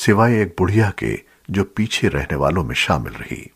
सिवाय एक बुढ़िया के जो पीछे रहने वालों में शामिल रही।